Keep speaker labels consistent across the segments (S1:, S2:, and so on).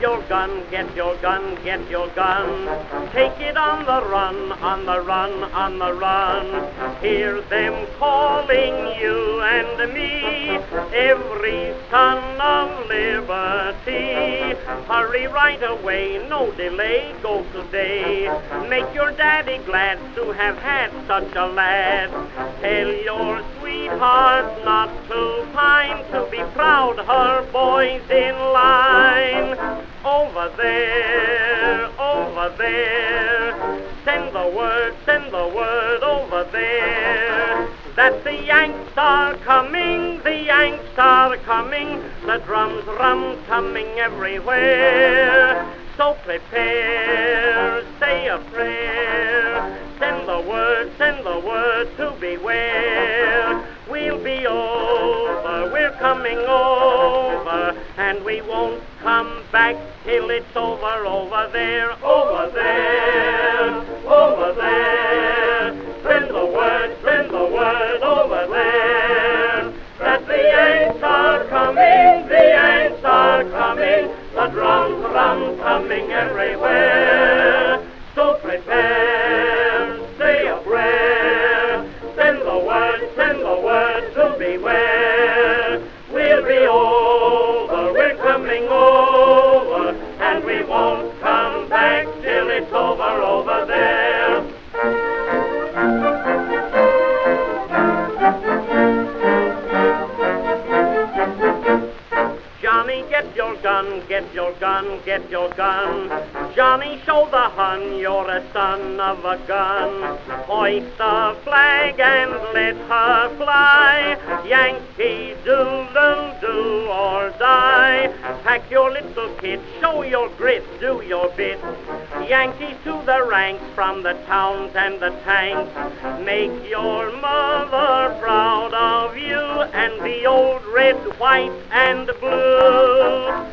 S1: your gun, get your gun, get your gun. Take it on the run, on the run, on the run. Hear them calling you and me, every son of liberty. Hurry right away, no delay, go today. Make your daddy glad to have had such a lad. Tell your sweetheart not to pine, to be proud her boy's in line. Over there, over there. Send the word, send the word over there. That the Yanks are coming, the Yanks are coming. The drums rum coming everywhere. So prepare, say a prayer. Send the word, send the word to beware. We won't come back till it's over, over there, over there, gun, get your gun, get your gun. Johnny, show the Hun you're a son of a gun. Hoist the flag and let her fly. Yankee doodle do or die. Pack your little kit, show your grit, do your bit. Yankees to the ranks from the towns and the tanks. Make your mother proud of you and the old red, white, and blue.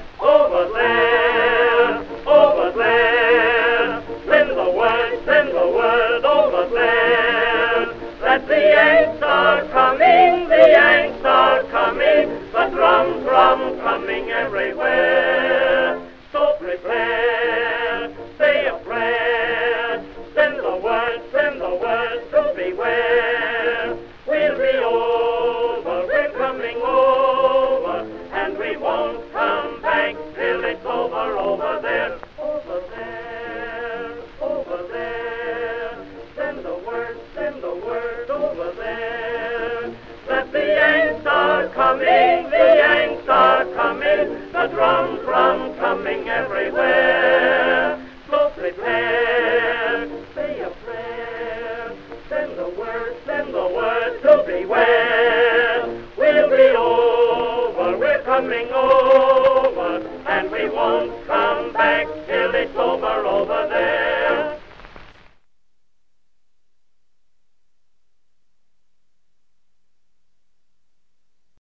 S1: The drum, drum coming everywhere. So prepare, say a prayer, send the word, send the word to beware. We'll be over, we're coming over, and we won't come back till it's over over there.